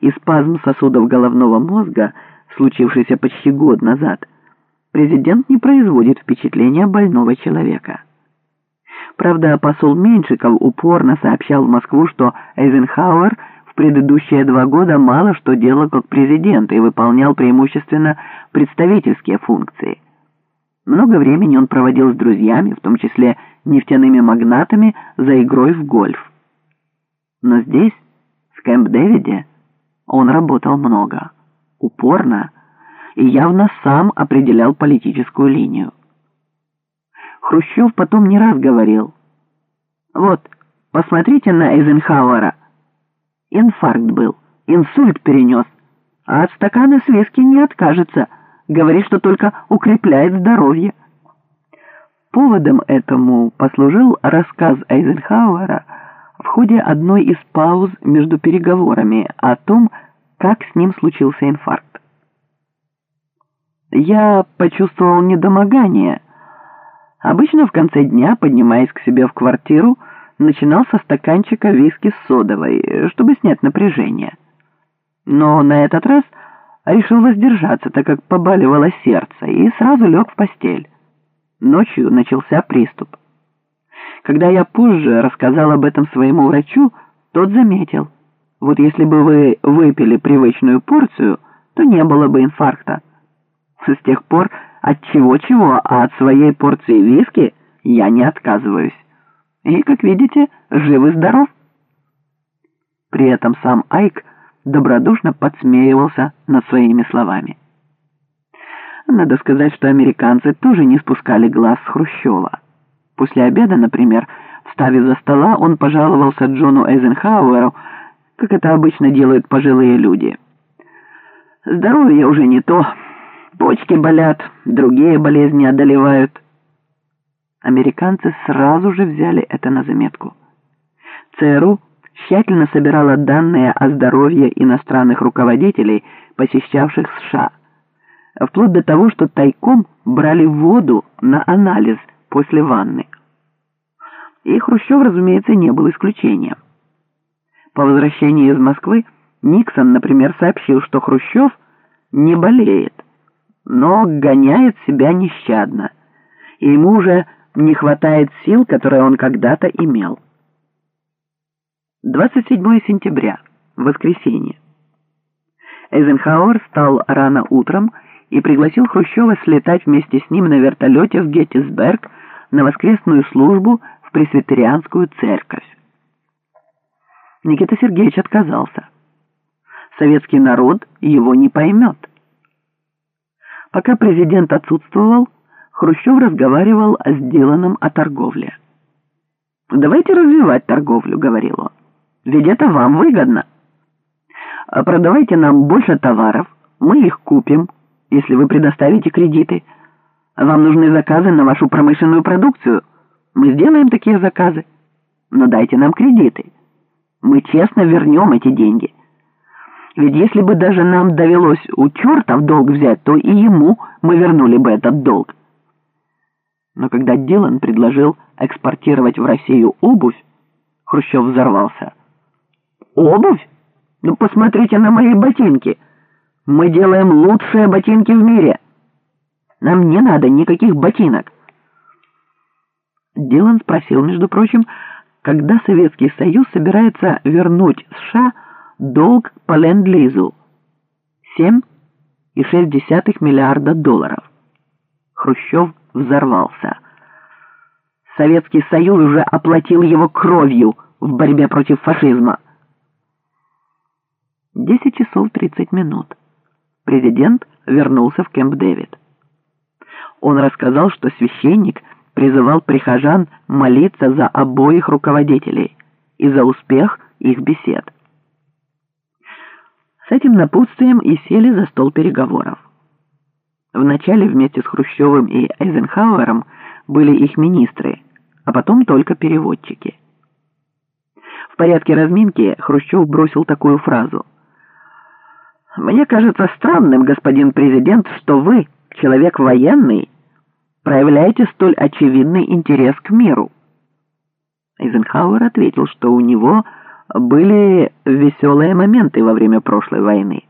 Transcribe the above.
и спазм сосудов головного мозга, случившийся почти год назад, президент не производит впечатления больного человека. Правда, посол Меньшиков упорно сообщал в Москву, что Эйзенхауэр в предыдущие два года мало что делал как президент и выполнял преимущественно представительские функции. Много времени он проводил с друзьями, в том числе нефтяными магнатами, за игрой в гольф. Но здесь, в Кэмп-Дэвиде, он работал много, упорно и явно сам определял политическую линию. Хрущев потом не раз говорил, «Вот, посмотрите на Эйзенхауэра. Инфаркт был, инсульт перенес, а от стакана с виски не откажется, говорит, что только укрепляет здоровье». Поводом этому послужил рассказ Эйзенхауэра в ходе одной из пауз между переговорами о том, как с ним случился инфаркт. Я почувствовал недомогание, Обычно в конце дня, поднимаясь к себе в квартиру, начинал со стаканчика виски с содовой, чтобы снять напряжение. Но на этот раз решил воздержаться, так как побаливало сердце, и сразу лег в постель. Ночью начался приступ. Когда я позже рассказал об этом своему врачу, тот заметил, вот если бы вы выпили привычную порцию, то не было бы инфаркта. С тех пор от чего-чего, а от своей порции виски я не отказываюсь. И, как видите, жив и здоров. При этом сам Айк добродушно подсмеивался над своими словами. Надо сказать, что американцы тоже не спускали глаз с Хрущева. После обеда, например, вставив за стола, он пожаловался Джону Эйзенхауэру, как это обычно делают пожилые люди. «Здоровье уже не то», Почки болят, другие болезни одолевают. Американцы сразу же взяли это на заметку. ЦРУ тщательно собирала данные о здоровье иностранных руководителей, посещавших США, вплоть до того, что тайком брали воду на анализ после ванны. И Хрущев, разумеется, не был исключением. По возвращении из Москвы Никсон, например, сообщил, что Хрущев не болеет но гоняет себя нещадно, и ему уже не хватает сил, которые он когда-то имел. 27 сентября, воскресенье. Эйзенхауэр встал рано утром и пригласил Хрущева слетать вместе с ним на вертолете в Геттисберг на воскресную службу в пресвитерианскую церковь. Никита Сергеевич отказался. Советский народ его не поймет. Пока президент отсутствовал, Хрущев разговаривал с Диланом о торговле. «Давайте развивать торговлю», — говорил он. «Ведь это вам выгодно. Продавайте нам больше товаров, мы их купим, если вы предоставите кредиты. Вам нужны заказы на вашу промышленную продукцию. Мы сделаем такие заказы. Но дайте нам кредиты. Мы честно вернем эти деньги». Ведь если бы даже нам довелось у черта в долг взять, то и ему мы вернули бы этот долг. Но когда Дилан предложил экспортировать в Россию обувь, Хрущев взорвался. «Обувь? Ну посмотрите на мои ботинки. Мы делаем лучшие ботинки в мире. Нам не надо никаких ботинок». Дилан спросил, между прочим, когда Советский Союз собирается вернуть США долг по ленд-лизу 7,6 миллиарда долларов. Хрущев взорвался. Советский Союз уже оплатил его кровью в борьбе против фашизма. 10 часов 30 минут. Президент вернулся в Кэмп-Дэвид. Он рассказал, что священник призывал прихожан молиться за обоих руководителей и за успех их бесед. С этим напутствием и сели за стол переговоров. Вначале вместе с Хрущевым и Эйзенхауэром были их министры, а потом только переводчики. В порядке разминки Хрущев бросил такую фразу. «Мне кажется странным, господин президент, что вы, человек военный, проявляете столь очевидный интерес к миру». Эйзенхауэр ответил, что у него Были веселые моменты во время прошлой войны.